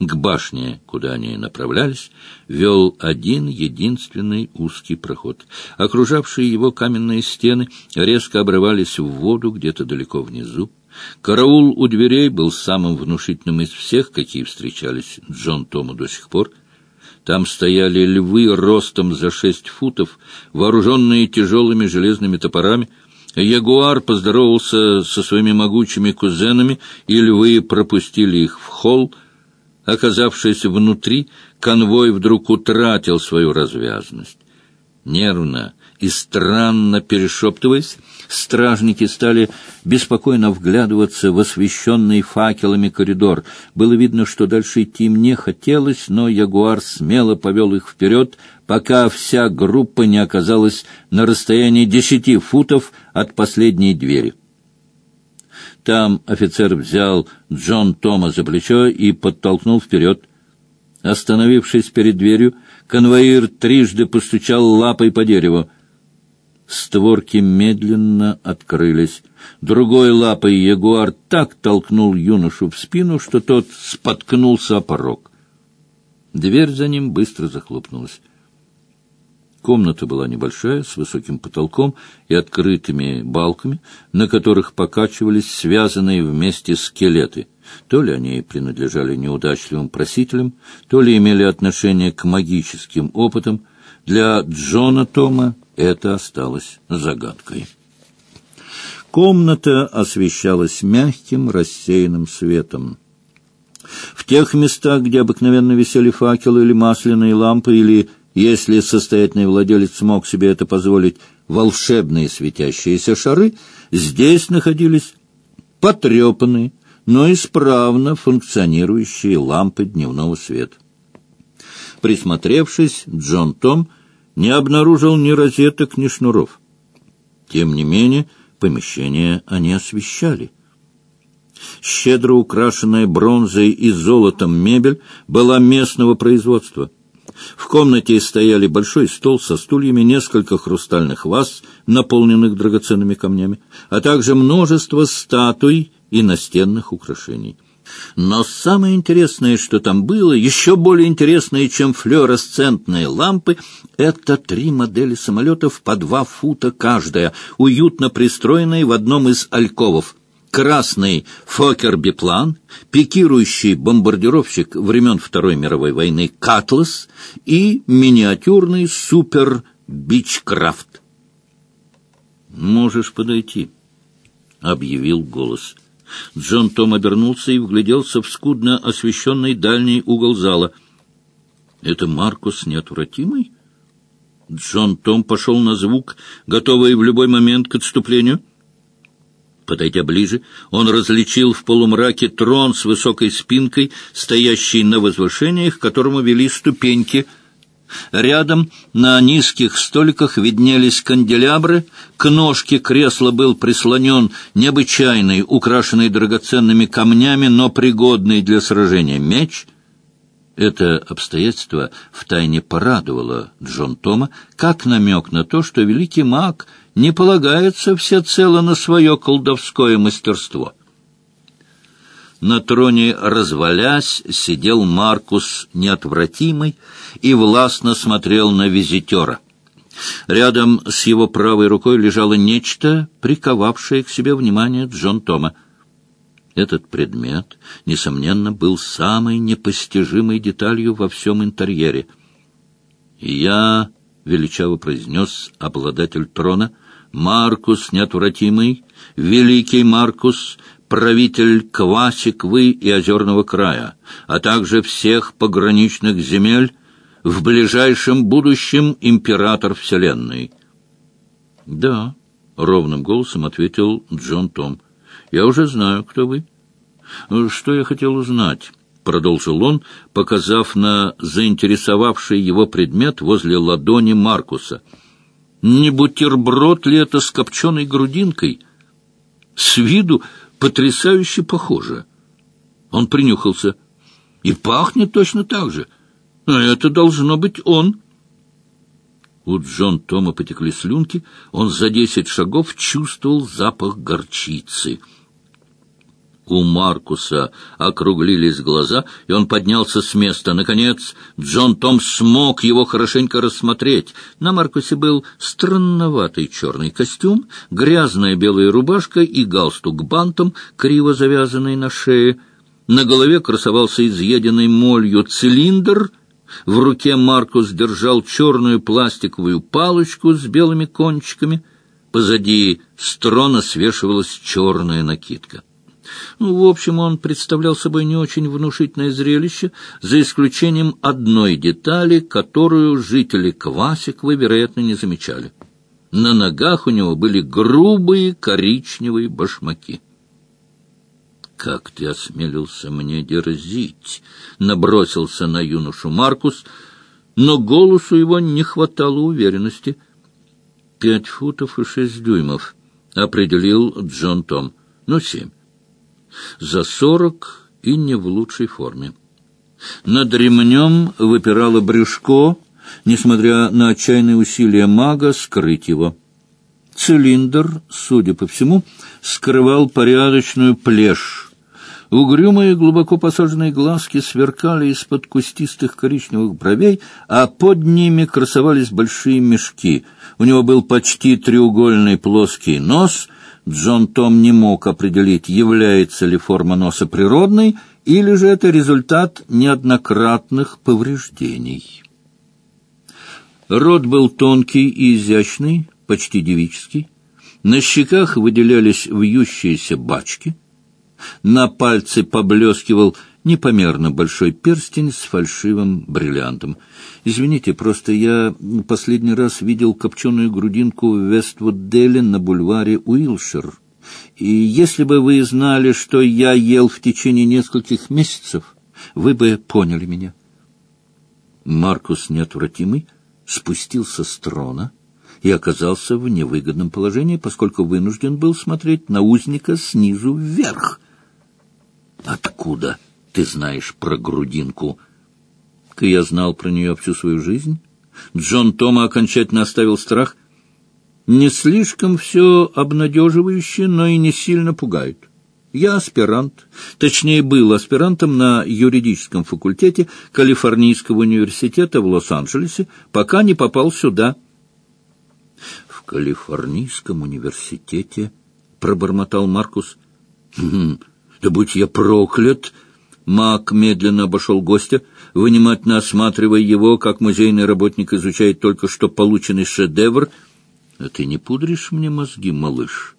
К башне, куда они направлялись, вел один единственный узкий проход. Окружавшие его каменные стены резко обрывались в воду где-то далеко внизу. Караул у дверей был самым внушительным из всех, какие встречались Джон Тому до сих пор. Там стояли львы ростом за шесть футов, вооруженные тяжелыми железными топорами. Ягуар поздоровался со своими могучими кузенами, и львы пропустили их в холл. Оказавшись внутри, конвой вдруг утратил свою развязность. Нервно и странно перешептываясь, стражники стали беспокойно вглядываться в освещенный факелами коридор. Было видно, что дальше идти им не хотелось, но Ягуар смело повел их вперед, пока вся группа не оказалась на расстоянии десяти футов от последней двери. Там офицер взял Джон Тома за плечо и подтолкнул вперед. Остановившись перед дверью, конвоир трижды постучал лапой по дереву. Створки медленно открылись. Другой лапой ягуар так толкнул юношу в спину, что тот споткнулся о порог. Дверь за ним быстро захлопнулась. Комната была небольшая, с высоким потолком и открытыми балками, на которых покачивались связанные вместе скелеты. То ли они принадлежали неудачливым просителям, то ли имели отношение к магическим опытам. Для Джона Тома это осталось загадкой. Комната освещалась мягким рассеянным светом. В тех местах, где обыкновенно висели факелы или масляные лампы, или, если состоятельный владелец смог себе это позволить, волшебные светящиеся шары, здесь находились потрепанные, но исправно функционирующие лампы дневного света. Присмотревшись, Джон Том не обнаружил ни розеток, ни шнуров. Тем не менее, помещение они освещали. Щедро украшенная бронзой и золотом мебель была местного производства. В комнате стояли большой стол со стульями, несколько хрустальных ваз, наполненных драгоценными камнями, а также множество статуй и настенных украшений. Но самое интересное, что там было, еще более интересное, чем флуоресцентные лампы, это три модели самолетов по два фута каждая, уютно пристроенные в одном из альковов. Красный Фокер-биплан, пикирующий бомбардировщик времен Второй мировой войны «Катлас» и миниатюрный супер-бичкрафт. «Можешь подойти», — объявил голос. Джон Том обернулся и вгляделся в скудно освещенный дальний угол зала. «Это Маркус неотвратимый?» Джон Том пошел на звук, готовый в любой момент к отступлению. Подойдя ближе, он различил в полумраке трон с высокой спинкой, стоящий на возвышениях, к которому вели ступеньки — Рядом на низких столиках виднелись канделябры, к ножке кресла был прислонен необычайный, украшенный драгоценными камнями, но пригодный для сражения меч. Это обстоятельство втайне порадовало Джон Тома, как намек на то, что великий маг не полагается всецело на свое колдовское мастерство. На троне, развалясь, сидел Маркус неотвратимый и властно смотрел на визитера. Рядом с его правой рукой лежало нечто, приковавшее к себе внимание Джон Тома. Этот предмет, несомненно, был самой непостижимой деталью во всем интерьере. «Я», — величаво произнес обладатель трона, — «Маркус неотвратимый, великий Маркус, правитель Квасиквы и Озерного края, а также всех пограничных земель, в ближайшем будущем император Вселенной. — Да, — ровным голосом ответил Джон Том. — Я уже знаю, кто вы. — Что я хотел узнать? — продолжил он, показав на заинтересовавший его предмет возле ладони Маркуса. — Не бутерброд ли это с копченой грудинкой? С виду потрясающе похоже. Он принюхался. И пахнет точно так же. А это должно быть он. У Джон Тома потекли слюнки. Он за десять шагов чувствовал запах горчицы. У Маркуса округлились глаза, и он поднялся с места. Наконец, Джон Том смог его хорошенько рассмотреть. На Маркусе был странноватый черный костюм, грязная белая рубашка и галстук бантом, криво завязанный на шее. На голове красовался изъеденный молью цилиндр. В руке Маркус держал черную пластиковую палочку с белыми кончиками. Позади строна свешивалась черная накидка. Ну, в общем, он представлял собой не очень внушительное зрелище, за исключением одной детали, которую жители Квасиквы, вероятно, не замечали. На ногах у него были грубые коричневые башмаки. «Как ты осмелился мне дерзить?» — набросился на юношу Маркус, но голосу его не хватало уверенности. «Пять футов и шесть дюймов», — определил Джон Том. «Ну, семь за сорок и не в лучшей форме. Над ремнем выпирало брюшко, несмотря на отчаянные усилия мага скрыть его. Цилиндр, судя по всему, скрывал порядочную плешь. Угрюмые, глубоко посаженные глазки сверкали из-под кустистых коричневых бровей, а под ними красовались большие мешки. У него был почти треугольный плоский нос — Джон Том не мог определить, является ли форма носа природной или же это результат неоднократных повреждений. Рот был тонкий и изящный, почти девический. На щеках выделялись вьющиеся бачки. На пальце поблескивал непомерно большой перстень с фальшивым бриллиантом. Извините, просто я последний раз видел копченую грудинку в Вествуд-Деле на бульваре Уилшир. И если бы вы знали, что я ел в течение нескольких месяцев, вы бы поняли меня. Маркус неотвратимый спустился с трона и оказался в невыгодном положении, поскольку вынужден был смотреть на узника снизу вверх. Откуда? — ты знаешь про грудинку. Я знал про нее всю свою жизнь. Джон Тома окончательно оставил страх. Не слишком все обнадеживающе, но и не сильно пугает. Я аспирант, точнее, был аспирантом на юридическом факультете Калифорнийского университета в Лос-Анджелесе, пока не попал сюда. В Калифорнийском университете, пробормотал Маркус. «Хм, да будь я проклят! Мак медленно обошел гостя, внимательно осматривая его, как музейный работник изучает только что полученный шедевр. — А ты не пудришь мне мозги, малыш?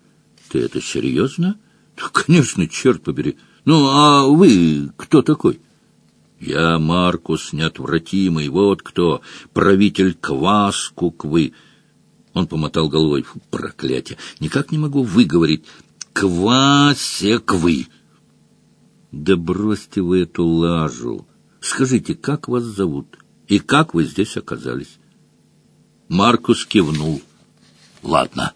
Ты это серьезно? — Конечно, черт побери. Ну, а вы кто такой? — Я Маркус Неотвратимый, вот кто, правитель Кваскуквы. Он помотал головой. Проклятие! Никак не могу выговорить. Квасеквы. Да бросьте вы эту лажу. Скажите, как вас зовут и как вы здесь оказались? Маркус кивнул. Ладно.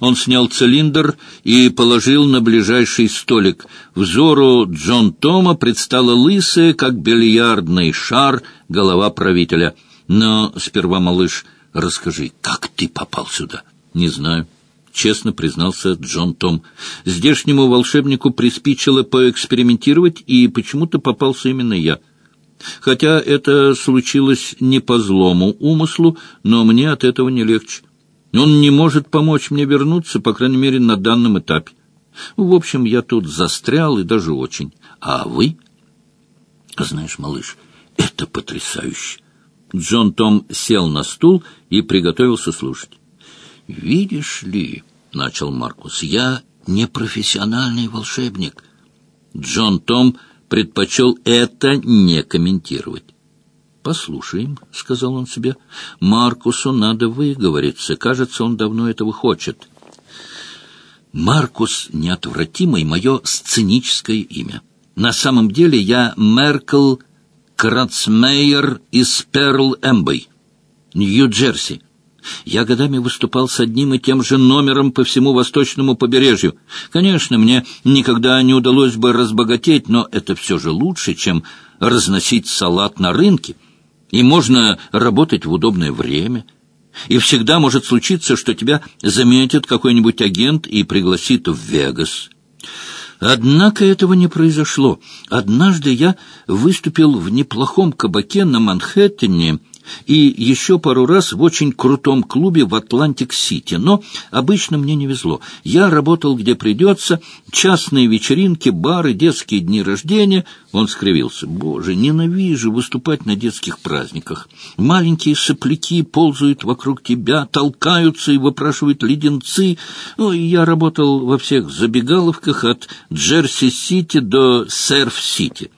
Он снял цилиндр и положил на ближайший столик. Взору Джон Тома предстала лысая, как бильярдный шар, голова правителя. Но сперва, малыш, расскажи, как ты попал сюда? Не знаю честно признался Джон Том. Здешнему волшебнику приспичило поэкспериментировать, и почему-то попался именно я. Хотя это случилось не по злому умыслу, но мне от этого не легче. Он не может помочь мне вернуться, по крайней мере, на данном этапе. В общем, я тут застрял и даже очень. А вы? Знаешь, малыш, это потрясающе. Джон Том сел на стул и приготовился слушать. «Видишь ли, — начал Маркус, — я не профессиональный волшебник». Джон Том предпочел это не комментировать. «Послушаем», — сказал он себе, — «Маркусу надо выговориться. Кажется, он давно этого хочет». Маркус неотвратимый — мое сценическое имя. На самом деле я Меркл Крацмейер из Перл-Эмбой, Нью-Джерси. Я годами выступал с одним и тем же номером по всему восточному побережью. Конечно, мне никогда не удалось бы разбогатеть, но это все же лучше, чем разносить салат на рынке. И можно работать в удобное время. И всегда может случиться, что тебя заметит какой-нибудь агент и пригласит в Вегас. Однако этого не произошло. Однажды я выступил в неплохом кабаке на Манхэттене, и еще пару раз в очень крутом клубе в Атлантик-Сити. Но обычно мне не везло. Я работал где придется, частные вечеринки, бары, детские дни рождения. Он скривился. Боже, ненавижу выступать на детских праздниках. Маленькие сопляки ползают вокруг тебя, толкаются и выпрашивают леденцы. Ну, я работал во всех забегаловках от Джерси-Сити до Серф-Сити.